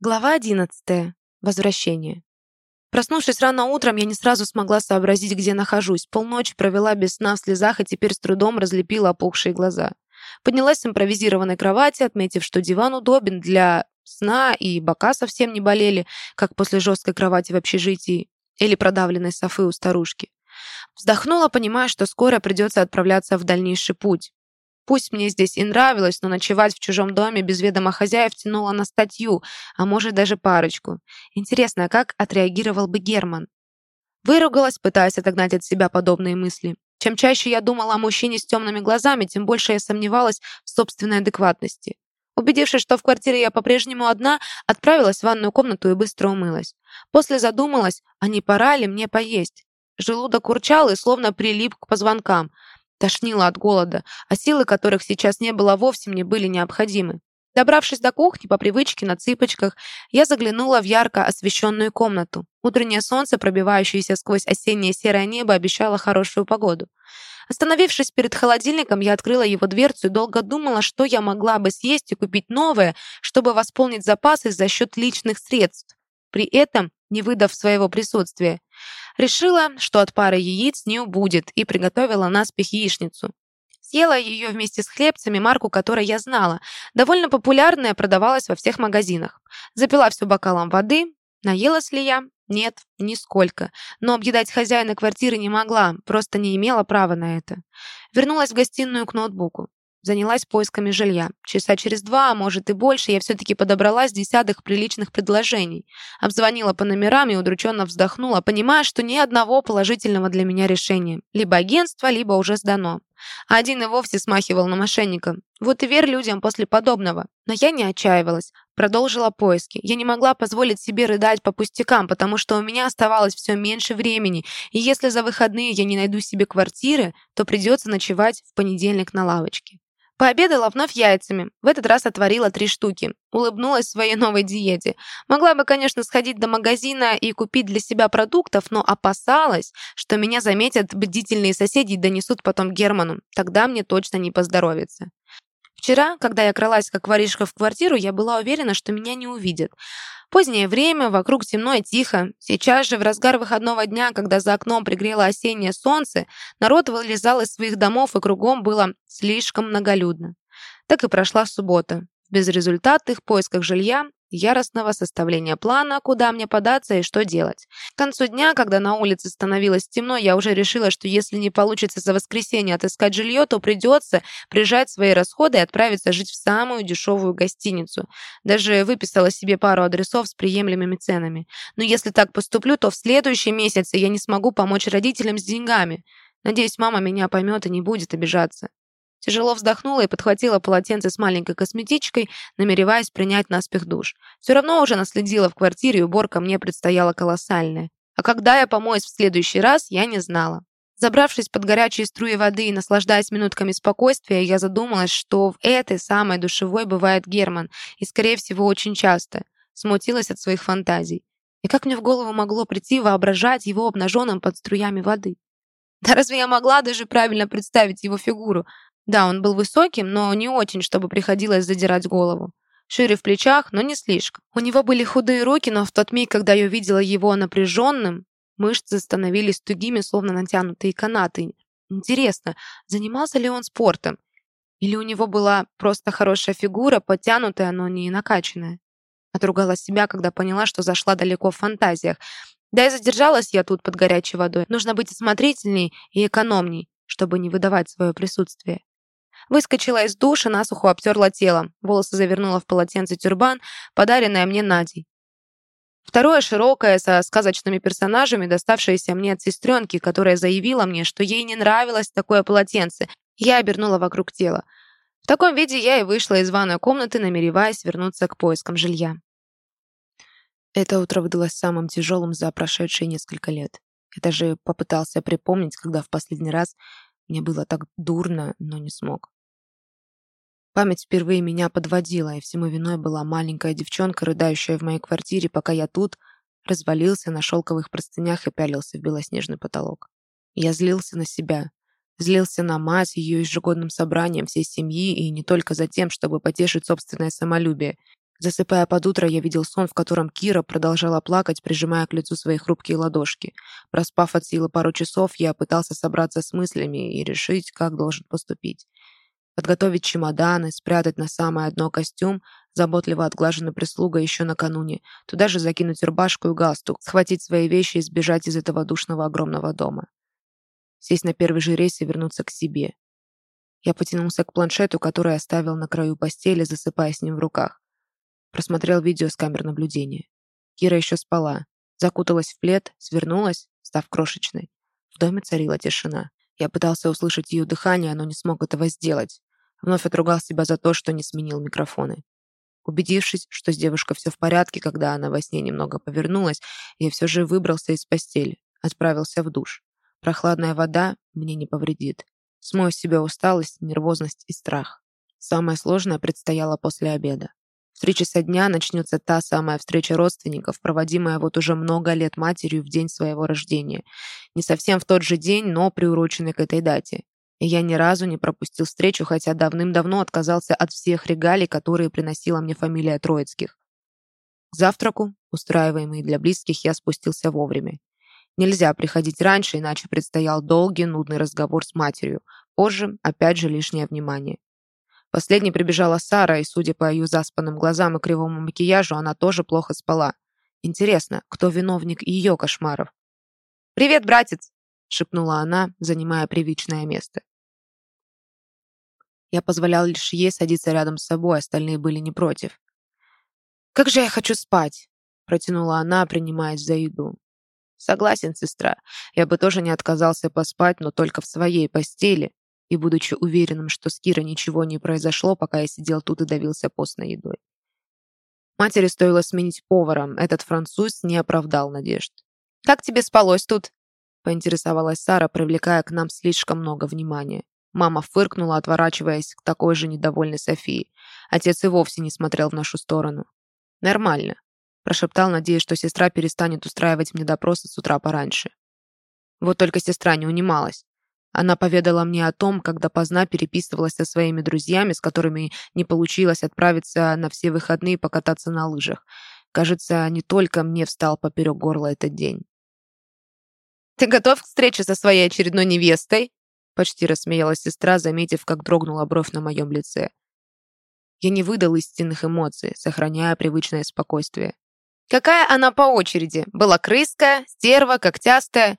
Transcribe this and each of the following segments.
Глава 11. Возвращение. Проснувшись рано утром, я не сразу смогла сообразить, где нахожусь. Полночи провела без сна в слезах и теперь с трудом разлепила опухшие глаза. Поднялась с импровизированной кровати, отметив, что диван удобен для сна и бока совсем не болели, как после жесткой кровати в общежитии или продавленной софы у старушки. Вздохнула, понимая, что скоро придется отправляться в дальнейший путь. Пусть мне здесь и нравилось, но ночевать в чужом доме без ведома хозяев тянуло на статью, а может даже парочку. Интересно, а как отреагировал бы Герман? Выругалась, пытаясь отогнать от себя подобные мысли. Чем чаще я думала о мужчине с темными глазами, тем больше я сомневалась в собственной адекватности. Убедившись, что в квартире я по-прежнему одна, отправилась в ванную комнату и быстро умылась. После задумалась, а не пора ли мне поесть. Желудок урчал и словно прилип к позвонкам. Тошнило от голода, а силы которых сейчас не было вовсе мне были необходимы. Добравшись до кухни, по привычке на цыпочках, я заглянула в ярко освещенную комнату. Утреннее солнце, пробивающееся сквозь осеннее серое небо, обещало хорошую погоду. Остановившись перед холодильником, я открыла его дверцу и долго думала, что я могла бы съесть и купить новое, чтобы восполнить запасы за счет личных средств, при этом не выдав своего присутствия. Решила, что от пары яиц не убудет, и приготовила наспех яичницу. Съела ее вместе с хлебцами, марку которой я знала. Довольно популярная, продавалась во всех магазинах. Запила все бокалом воды. Наелась ли я? Нет, нисколько. Но объедать хозяина квартиры не могла, просто не имела права на это. Вернулась в гостиную к ноутбуку. Занялась поисками жилья. Часа через два, а может и больше, я все-таки подобрала с десятых приличных предложений. Обзвонила по номерам и удрученно вздохнула, понимая, что ни одного положительного для меня решения. Либо агентство, либо уже сдано. Один и вовсе смахивал на мошенника. Вот и верь людям после подобного. Но я не отчаивалась. Продолжила поиски. Я не могла позволить себе рыдать по пустякам, потому что у меня оставалось все меньше времени, и если за выходные я не найду себе квартиры, то придется ночевать в понедельник на лавочке. Пообедала вновь яйцами. В этот раз отварила три штуки. Улыбнулась своей новой диете. Могла бы, конечно, сходить до магазина и купить для себя продуктов, но опасалась, что меня заметят бдительные соседи и донесут потом Герману. Тогда мне точно не поздоровится. Вчера, когда я кралась как воришка в квартиру, я была уверена, что меня не увидят. Позднее время, вокруг темно и тихо. Сейчас же, в разгар выходного дня, когда за окном пригрело осеннее солнце, народ вылезал из своих домов, и кругом было слишком многолюдно. Так и прошла суббота. В безрезультатных поисках жилья яростного составления плана, куда мне податься и что делать. К концу дня, когда на улице становилось темно, я уже решила, что если не получится за воскресенье отыскать жилье, то придется прижать свои расходы и отправиться жить в самую дешевую гостиницу. Даже выписала себе пару адресов с приемлемыми ценами. Но если так поступлю, то в следующем месяце я не смогу помочь родителям с деньгами. Надеюсь, мама меня поймет и не будет обижаться. Тяжело вздохнула и подхватила полотенце с маленькой косметичкой, намереваясь принять наспех душ. Все равно уже наследила в квартире, и уборка мне предстояла колоссальная. А когда я помоюсь в следующий раз, я не знала. Забравшись под горячие струи воды и наслаждаясь минутками спокойствия, я задумалась, что в этой самой душевой бывает Герман, и, скорее всего, очень часто. Смутилась от своих фантазий. И как мне в голову могло прийти воображать его обнаженным под струями воды? Да разве я могла даже правильно представить его фигуру? Да, он был высоким, но не очень, чтобы приходилось задирать голову. Шире в плечах, но не слишком. У него были худые руки, но в тот миг, когда я увидела его напряженным, мышцы становились тугими, словно натянутые канаты. Интересно, занимался ли он спортом? Или у него была просто хорошая фигура, подтянутая, но не накачанная? Отругала себя, когда поняла, что зашла далеко в фантазиях. Да и задержалась я тут под горячей водой. Нужно быть осмотрительней и экономней, чтобы не выдавать свое присутствие. Выскочила из душа, насухо обтерла тело. Волосы завернула в полотенце тюрбан, подаренное мне Надей. Второе широкое, со сказочными персонажами, доставшееся мне от сестренки, которая заявила мне, что ей не нравилось такое полотенце. Я обернула вокруг тела. В таком виде я и вышла из ванной комнаты, намереваясь вернуться к поискам жилья. Это утро выдалось самым тяжелым за прошедшие несколько лет. Я даже попытался припомнить, когда в последний раз мне было так дурно, но не смог. Память впервые меня подводила, и всему виной была маленькая девчонка, рыдающая в моей квартире, пока я тут развалился на шелковых простынях и пялился в белоснежный потолок. Я злился на себя, злился на мать, ее ежегодным собранием всей семьи, и не только за тем, чтобы потешить собственное самолюбие. Засыпая под утро, я видел сон, в котором Кира продолжала плакать, прижимая к лицу свои хрупкие ладошки. Проспав от силы пару часов, я пытался собраться с мыслями и решить, как должен поступить. Подготовить чемоданы, спрятать на самое дно костюм, заботливо отглаженный прислуга еще накануне, туда же закинуть рубашку и галстук, схватить свои вещи и сбежать из этого душного огромного дома. Сесть на первый же рейс и вернуться к себе. Я потянулся к планшету, который оставил на краю постели, засыпая с ним в руках. Просмотрел видео с камер наблюдения. Кира еще спала. Закуталась в плед, свернулась, став крошечной. В доме царила тишина. Я пытался услышать ее дыхание, но не смог этого сделать. Вновь отругал себя за то, что не сменил микрофоны. Убедившись, что с девушкой все в порядке, когда она во сне немного повернулась, я все же выбрался из постели, отправился в душ. Прохладная вода мне не повредит. Смою с себя усталость, нервозность и страх. Самое сложное предстояло после обеда. В три часа дня начнется та самая встреча родственников, проводимая вот уже много лет матерью в день своего рождения. Не совсем в тот же день, но приуроченный к этой дате. И я ни разу не пропустил встречу, хотя давным-давно отказался от всех регалий, которые приносила мне фамилия Троицких. К завтраку, устраиваемый для близких, я спустился вовремя. Нельзя приходить раньше, иначе предстоял долгий, нудный разговор с матерью. Позже, опять же, лишнее внимание. Последней прибежала Сара, и, судя по ее заспанным глазам и кривому макияжу, она тоже плохо спала. Интересно, кто виновник ее кошмаров? «Привет, братец!» — шепнула она, занимая привычное место. Я позволял лишь ей садиться рядом с собой, остальные были не против. «Как же я хочу спать!» — протянула она, принимаясь за еду. «Согласен, сестра. Я бы тоже не отказался поспать, но только в своей постели, и будучи уверенным, что с Кирой ничего не произошло, пока я сидел тут и давился постной едой. Матери стоило сменить повара, этот француз не оправдал надежд. «Как тебе спалось тут?» — поинтересовалась Сара, привлекая к нам слишком много внимания. Мама фыркнула, отворачиваясь к такой же недовольной Софии. Отец и вовсе не смотрел в нашу сторону. «Нормально», — прошептал, надеясь, что сестра перестанет устраивать мне допросы с утра пораньше. Вот только сестра не унималась. Она поведала мне о том, как допоздна переписывалась со своими друзьями, с которыми не получилось отправиться на все выходные покататься на лыжах. Кажется, не только мне встал поперек горла этот день. «Ты готов к встрече со своей очередной невестой?» Почти рассмеялась сестра, заметив, как дрогнула бровь на моем лице. Я не выдал истинных эмоций, сохраняя привычное спокойствие. «Какая она по очереди? Была крыска, стерва, когтястая?»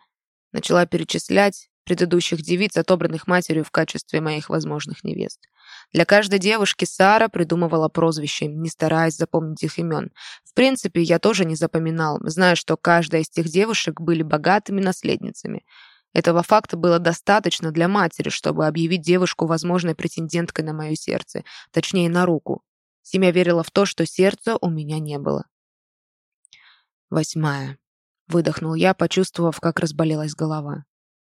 Начала перечислять, предыдущих девиц, отобранных матерью в качестве моих возможных невест. Для каждой девушки Сара придумывала прозвище, не стараясь запомнить их имен. В принципе, я тоже не запоминал, зная, что каждая из тех девушек были богатыми наследницами. Этого факта было достаточно для матери, чтобы объявить девушку возможной претенденткой на мое сердце, точнее, на руку. Семья верила в то, что сердца у меня не было. Восьмая. Выдохнул я, почувствовав, как разболелась голова.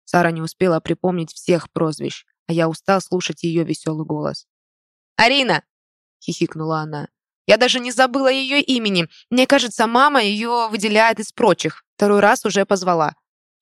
Сара не успела припомнить всех прозвищ, а я устал слушать ее веселый голос. «Арина!» — хихикнула она. «Я даже не забыла ее имени. Мне кажется, мама ее выделяет из прочих. Второй раз уже позвала».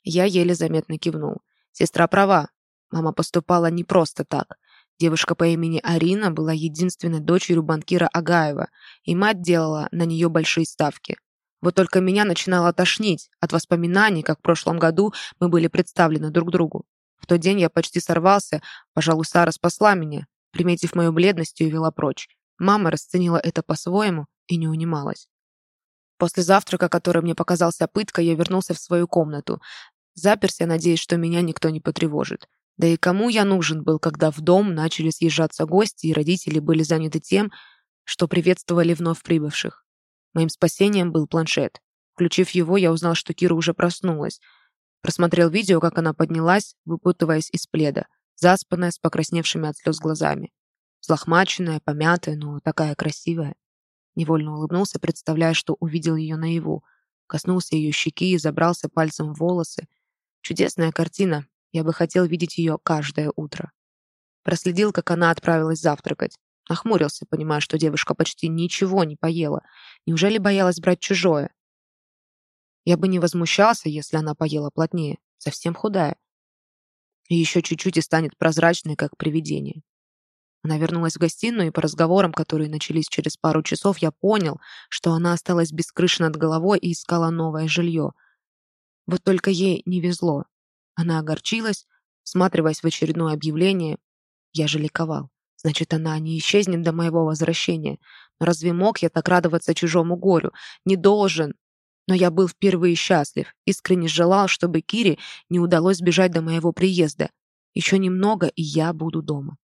Я еле заметно кивнул. Сестра права. Мама поступала не просто так. Девушка по имени Арина была единственной дочерью банкира Агаева, и мать делала на нее большие ставки. Вот только меня начинало тошнить от воспоминаний, как в прошлом году мы были представлены друг другу. В тот день я почти сорвался, пожалуй, Сара спасла меня, приметив мою бледность и вела прочь. Мама расценила это по-своему и не унималась. После завтрака, который мне показался пыткой, я вернулся в свою комнату. Заперся, надеясь, что меня никто не потревожит. Да и кому я нужен был, когда в дом начали съезжаться гости, и родители были заняты тем, что приветствовали вновь прибывших. Моим спасением был планшет. Включив его, я узнал, что Кира уже проснулась. Просмотрел видео, как она поднялась, выпутываясь из пледа, заспанная, с покрасневшими от слез глазами. Взлохмаченная, помятая, но такая красивая. Невольно улыбнулся, представляя, что увидел ее наяву. Коснулся ее щеки и забрался пальцем в волосы. Чудесная картина. Я бы хотел видеть ее каждое утро. Проследил, как она отправилась завтракать. Нахмурился, понимая, что девушка почти ничего не поела. Неужели боялась брать чужое? Я бы не возмущался, если она поела плотнее. Совсем худая. И еще чуть-чуть и станет прозрачной, как привидение. Она вернулась в гостиную, и по разговорам, которые начались через пару часов, я понял, что она осталась без крыши над головой и искала новое жилье. Вот только ей не везло. Она огорчилась, всматриваясь в очередное объявление. Я же ликовал. Значит, она не исчезнет до моего возвращения. Но разве мог я так радоваться чужому горю? Не должен. Но я был впервые счастлив. Искренне желал, чтобы Кире не удалось сбежать до моего приезда. Еще немного, и я буду дома.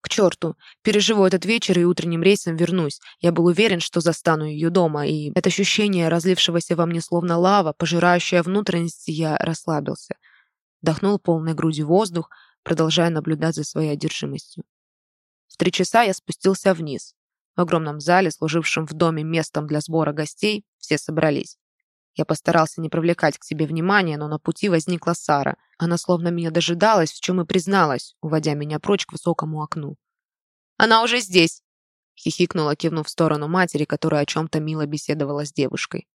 К черту. Переживу этот вечер и утренним рейсом вернусь. Я был уверен, что застану ее дома, и это ощущение, разлившегося во мне словно лава, пожирающая внутренности, я расслабился. Вдохнул полной грудью воздух, продолжая наблюдать за своей одержимостью. В три часа я спустился вниз. В огромном зале, служившем в доме местом для сбора гостей, все собрались. Я постарался не привлекать к себе внимания, но на пути возникла Сара. Она словно меня дожидалась, в чем и призналась, уводя меня прочь к высокому окну. «Она уже здесь!» хихикнула, кивнув в сторону матери, которая о чем-то мило беседовала с девушкой.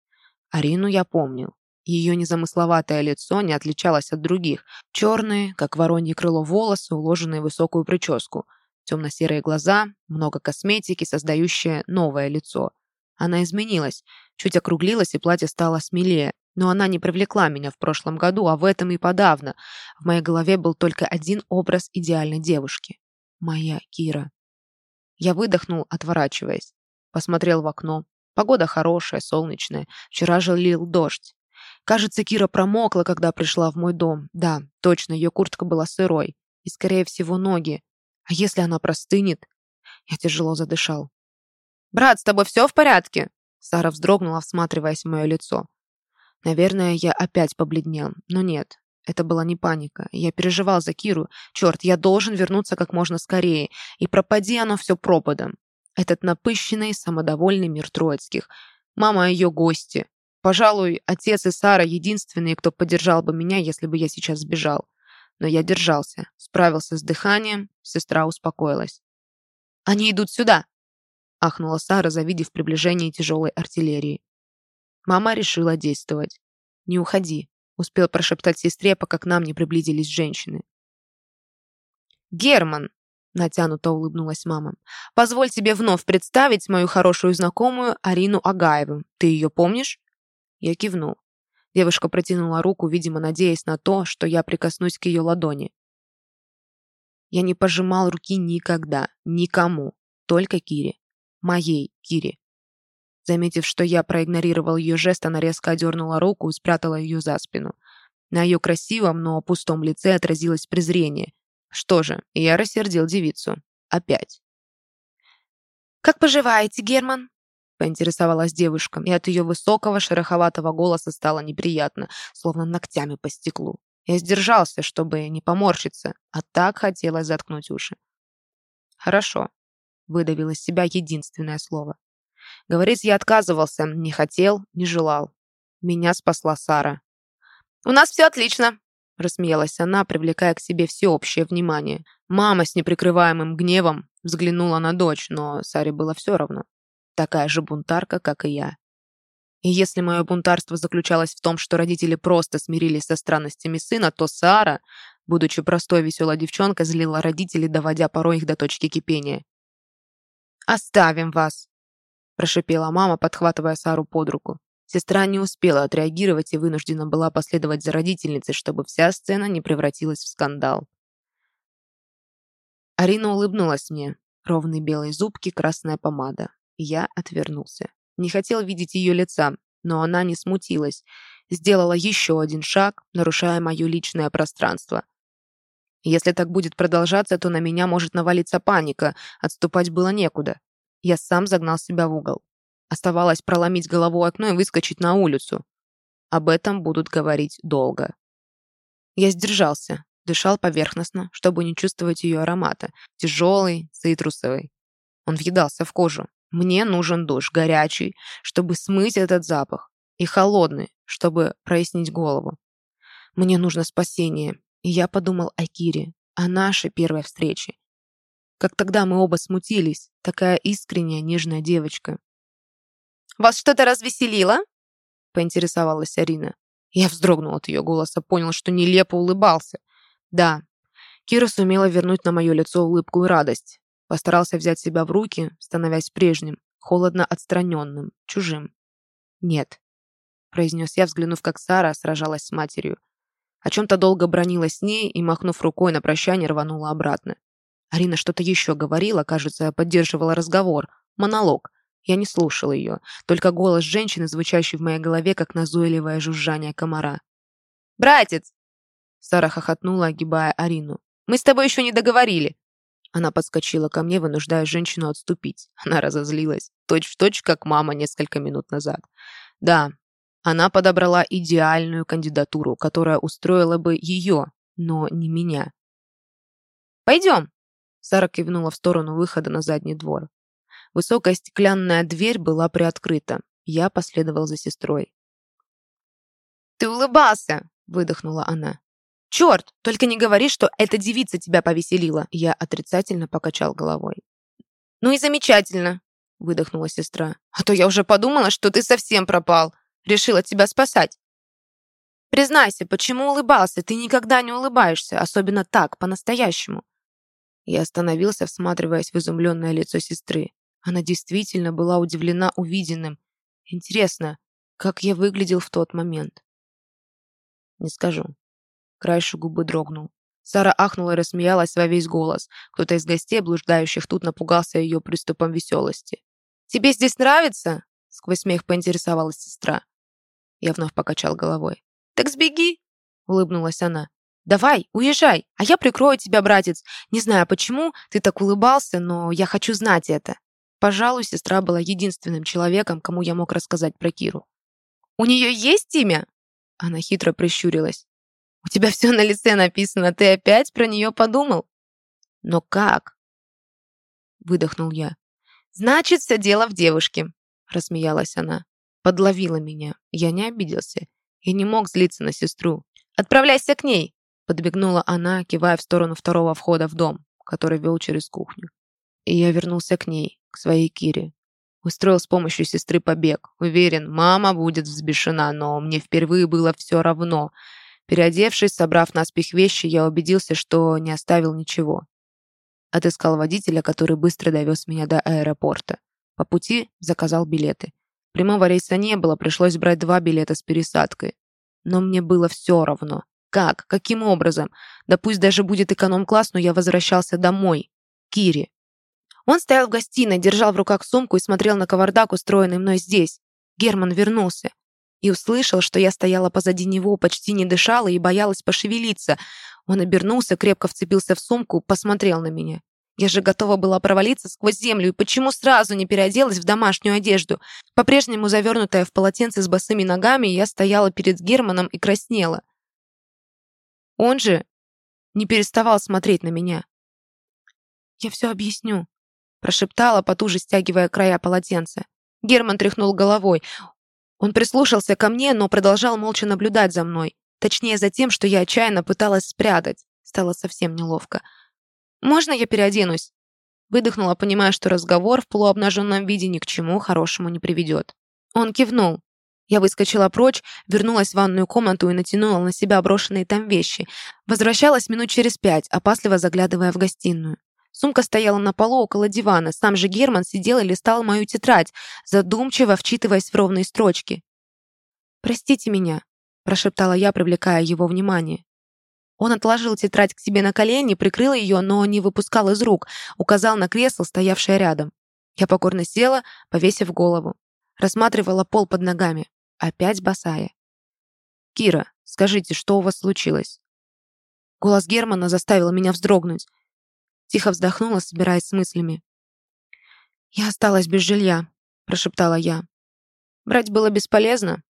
Арину я помнил. Ее незамысловатое лицо не отличалось от других. Черные, как воронье крыло волосы, уложенные в высокую прическу. Темно-серые глаза, много косметики, создающее новое лицо. Она изменилась, чуть округлилась, и платье стало смелее. Но она не привлекла меня в прошлом году, а в этом и подавно. В моей голове был только один образ идеальной девушки. Моя Кира. Я выдохнул, отворачиваясь. Посмотрел в окно. Погода хорошая, солнечная. Вчера же лил дождь. Кажется, Кира промокла, когда пришла в мой дом. Да, точно, ее куртка была сырой. И, скорее всего, ноги. А если она простынет? Я тяжело задышал. «Брат, с тобой все в порядке?» Сара вздрогнула, всматриваясь в мое лицо. Наверное, я опять побледнел, но нет. Это была не паника. Я переживал за Киру. Черт, я должен вернуться как можно скорее. И пропади оно все пропадом. Этот напыщенный, самодовольный мир Троицких. Мама ее гости. Пожалуй, отец и Сара единственные, кто поддержал бы меня, если бы я сейчас сбежал. Но я держался, справился с дыханием, сестра успокоилась. «Они идут сюда!» ахнула Сара, завидев приближение тяжелой артиллерии. Мама решила действовать. «Не уходи», — успел прошептать сестре, пока к нам не приблизились женщины. «Герман!» — натянуто улыбнулась мама. «Позволь тебе вновь представить мою хорошую знакомую Арину Агаеву. Ты ее помнишь?» Я кивнул. Девушка протянула руку, видимо, надеясь на то, что я прикоснусь к ее ладони. Я не пожимал руки никогда, никому, только Кире моей Кире. Заметив, что я проигнорировал ее жест, она резко одернула руку и спрятала ее за спину. На ее красивом, но пустом лице отразилось презрение. Что же, я рассердил девицу. Опять. «Как поживаете, Герман?» Поинтересовалась девушка, и от ее высокого, шероховатого голоса стало неприятно, словно ногтями по стеклу. Я сдержался, чтобы не поморщиться, а так хотелось заткнуть уши. «Хорошо», выдавил из себя единственное слово. Говорить я отказывался, не хотел, не желал. Меня спасла Сара. «У нас все отлично», — рассмеялась она, привлекая к себе всеобщее внимание. Мама с неприкрываемым гневом взглянула на дочь, но Саре было все равно. Такая же бунтарка, как и я. И если мое бунтарство заключалось в том, что родители просто смирились со странностями сына, то Сара, будучи простой веселой девчонкой, злила родителей, доводя порой их до точки кипения. «Оставим вас!» – прошипела мама, подхватывая Сару под руку. Сестра не успела отреагировать и вынуждена была последовать за родительницей, чтобы вся сцена не превратилась в скандал. Арина улыбнулась мне. Ровные белые зубки, красная помада. Я отвернулся. Не хотел видеть ее лица, но она не смутилась. Сделала еще один шаг, нарушая мое личное пространство. Если так будет продолжаться, то на меня может навалиться паника. Отступать было некуда. Я сам загнал себя в угол. Оставалось проломить голову окно и выскочить на улицу. Об этом будут говорить долго. Я сдержался, дышал поверхностно, чтобы не чувствовать ее аромата. Тяжелый, цитрусовый. Он въедался в кожу. Мне нужен душ, горячий, чтобы смыть этот запах. И холодный, чтобы прояснить голову. Мне нужно спасение, и я подумал о Кире, о нашей первой встрече. Как тогда мы оба смутились, такая искренняя, нежная девочка. «Вас что-то развеселило?» — поинтересовалась Арина. Я вздрогнул от ее голоса, понял, что нелепо улыбался. Да, Кира сумела вернуть на мое лицо улыбку и радость. Постарался взять себя в руки, становясь прежним, холодно отстраненным, чужим. «Нет», — произнес я, взглянув, как Сара сражалась с матерью. О чем-то долго бронилась с ней и, махнув рукой на прощание, рванула обратно. Арина что-то еще говорила, кажется, поддерживала разговор, монолог. Я не слушал ее, только голос женщины, звучащий в моей голове, как назойливое жужжание комара. «Братец!» Сара хохотнула, огибая Арину. «Мы с тобой еще не договорили!» Она подскочила ко мне, вынуждая женщину отступить. Она разозлилась, точь в точь, как мама несколько минут назад. Да, она подобрала идеальную кандидатуру, которая устроила бы ее, но не меня. «Пойдем!» Сара кивнула в сторону выхода на задний двор. Высокая стеклянная дверь была приоткрыта. Я последовал за сестрой. «Ты улыбался!» — выдохнула она. «Черт! Только не говори, что эта девица тебя повеселила!» Я отрицательно покачал головой. «Ну и замечательно!» — выдохнула сестра. «А то я уже подумала, что ты совсем пропал. Решила тебя спасать. Признайся, почему улыбался? Ты никогда не улыбаешься, особенно так, по-настоящему. Я остановился, всматриваясь в изумленное лицо сестры. Она действительно была удивлена увиденным. Интересно, как я выглядел в тот момент? Не скажу. Краешек губы дрогнул. Сара ахнула и рассмеялась во весь голос. Кто-то из гостей, блуждающих тут, напугался ее приступом веселости. «Тебе здесь нравится?» Сквозь смех поинтересовалась сестра. Я вновь покачал головой. «Так сбеги!» Улыбнулась она. «Давай, уезжай, а я прикрою тебя, братец. Не знаю, почему ты так улыбался, но я хочу знать это». Пожалуй, сестра была единственным человеком, кому я мог рассказать про Киру. «У нее есть имя?» Она хитро прищурилась. «У тебя все на лице написано, ты опять про нее подумал?» «Но как?» Выдохнул я. «Значит, все дело в девушке», рассмеялась она. Подловила меня. Я не обиделся. Я не мог злиться на сестру. «Отправляйся к ней!» Подбегнула она, кивая в сторону второго входа в дом, который вел через кухню. И я вернулся к ней, к своей Кире. Устроил с помощью сестры побег. Уверен, мама будет взбешена, но мне впервые было все равно. Переодевшись, собрав наспех вещи, я убедился, что не оставил ничего. Отыскал водителя, который быстро довез меня до аэропорта. По пути заказал билеты. Прямого рейса не было, пришлось брать два билета с пересадкой. Но мне было все равно. Как? Каким образом? Да пусть даже будет эконом-класс, но я возвращался домой. Кире. Он стоял в гостиной, держал в руках сумку и смотрел на кавардак, устроенный мной здесь. Герман вернулся. И услышал, что я стояла позади него, почти не дышала и боялась пошевелиться. Он обернулся, крепко вцепился в сумку, посмотрел на меня. Я же готова была провалиться сквозь землю, и почему сразу не переоделась в домашнюю одежду? По-прежнему завернутая в полотенце с босыми ногами, я стояла перед Германом и краснела. Он же не переставал смотреть на меня. «Я все объясню», — прошептала, потуже стягивая края полотенца. Герман тряхнул головой. Он прислушался ко мне, но продолжал молча наблюдать за мной. Точнее, за тем, что я отчаянно пыталась спрятать. Стало совсем неловко. «Можно я переоденусь?» Выдохнула, понимая, что разговор в полуобнаженном виде ни к чему хорошему не приведет. Он кивнул. Я выскочила прочь, вернулась в ванную комнату и натянула на себя брошенные там вещи. Возвращалась минут через пять, опасливо заглядывая в гостиную. Сумка стояла на полу около дивана. Сам же Герман сидел и листал мою тетрадь, задумчиво вчитываясь в ровные строчки. «Простите меня», – прошептала я, привлекая его внимание. Он отложил тетрадь к себе на колени, прикрыл ее, но не выпускал из рук, указал на кресло, стоявшее рядом. Я покорно села, повесив голову. Рассматривала пол под ногами. Опять босая. «Кира, скажите, что у вас случилось?» Голос Германа заставил меня вздрогнуть. Тихо вздохнула, собираясь с мыслями. «Я осталась без жилья», — прошептала я. Брать было бесполезно.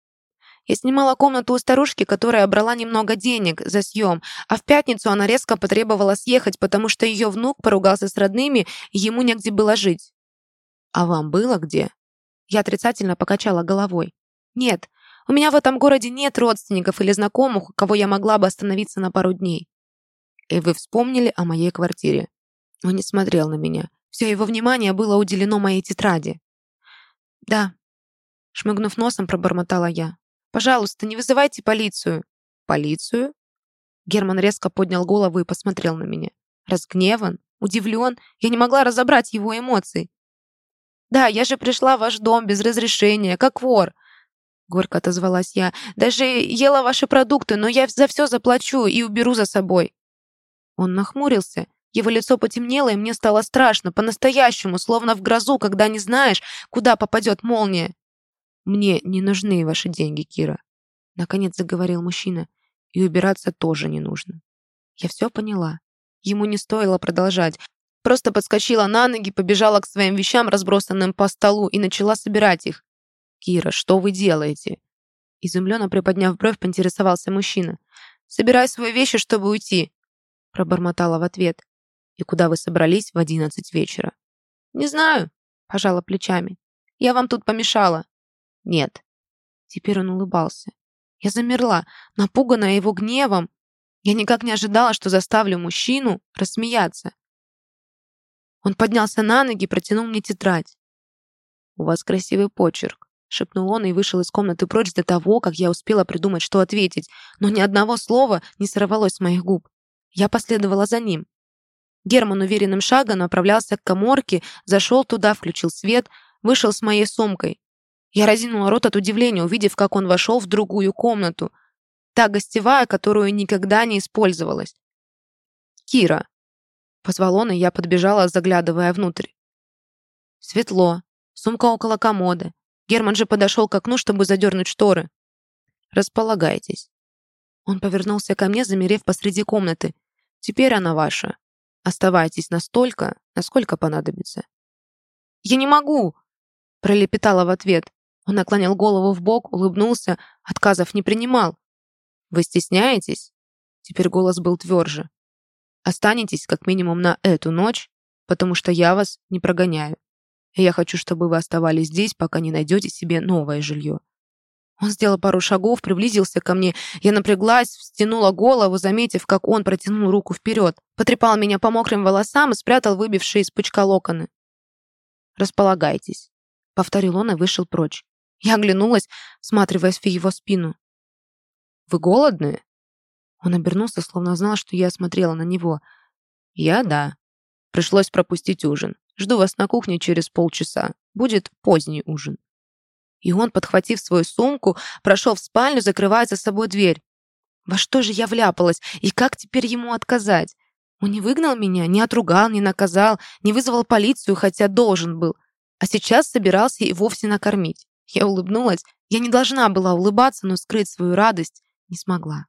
Я снимала комнату у старушки, которая брала немного денег за съем, а в пятницу она резко потребовала съехать, потому что ее внук поругался с родными, и ему негде было жить. «А вам было где?» Я отрицательно покачала головой. «Нет, у меня в этом городе нет родственников или знакомых, у кого я могла бы остановиться на пару дней». «И вы вспомнили о моей квартире?» Он не смотрел на меня. Все его внимание было уделено моей тетради. «Да», — шмыгнув носом, пробормотала я. Пожалуйста, не вызывайте полицию». «Полицию?» Герман резко поднял голову и посмотрел на меня. «Разгневан? Удивлен? Я не могла разобрать его эмоций. «Да, я же пришла в ваш дом без разрешения, как вор», — горько отозвалась я. «Даже ела ваши продукты, но я за все заплачу и уберу за собой». Он нахмурился. Его лицо потемнело, и мне стало страшно, по-настоящему, словно в грозу, когда не знаешь, куда попадет молния. «Мне не нужны ваши деньги, Кира», — наконец заговорил мужчина. «И убираться тоже не нужно». Я все поняла. Ему не стоило продолжать. Просто подскочила на ноги, побежала к своим вещам, разбросанным по столу, и начала собирать их. «Кира, что вы делаете?» Изумленно приподняв бровь, поинтересовался мужчина. «Собирай свои вещи, чтобы уйти», — пробормотала в ответ. «И куда вы собрались в одиннадцать вечера?» «Не знаю», — пожала плечами. «Я вам тут помешала». «Нет». Теперь он улыбался. Я замерла, напуганная его гневом. Я никак не ожидала, что заставлю мужчину рассмеяться. Он поднялся на ноги и протянул мне тетрадь. «У вас красивый почерк», — шепнул он и вышел из комнаты прочь до того, как я успела придумать, что ответить, но ни одного слова не сорвалось с моих губ. Я последовала за ним. Герман уверенным шагом направлялся к коморке, зашел туда, включил свет, вышел с моей сумкой. Я разинула рот от удивления, увидев, как он вошел в другую комнату. Та гостевая, которую никогда не использовалась. «Кира», — позвал он, и я подбежала, заглядывая внутрь. Светло, сумка около комода. Герман же подошел к окну, чтобы задернуть шторы. «Располагайтесь». Он повернулся ко мне, замерев посреди комнаты. «Теперь она ваша. Оставайтесь настолько, насколько понадобится». «Я не могу!» — пролепетала в ответ. Он наклонил голову в бок, улыбнулся, отказов не принимал. «Вы стесняетесь?» Теперь голос был тверже. «Останетесь как минимум на эту ночь, потому что я вас не прогоняю. Я хочу, чтобы вы оставались здесь, пока не найдете себе новое жилье». Он сделал пару шагов, приблизился ко мне. Я напряглась, стянула голову, заметив, как он протянул руку вперед. Потрепал меня по мокрым волосам и спрятал выбившие из пучка локоны. «Располагайтесь», — повторил он и вышел прочь. Я оглянулась, всматриваясь в его спину. «Вы голодны?» Он обернулся, словно знал, что я смотрела на него. «Я — да. Пришлось пропустить ужин. Жду вас на кухне через полчаса. Будет поздний ужин». И он, подхватив свою сумку, прошел в спальню, закрывая за собой дверь. Во что же я вляпалась? И как теперь ему отказать? Он не выгнал меня, не отругал, не наказал, не вызвал полицию, хотя должен был. А сейчас собирался и вовсе накормить. Я улыбнулась. Я не должна была улыбаться, но скрыть свою радость не смогла.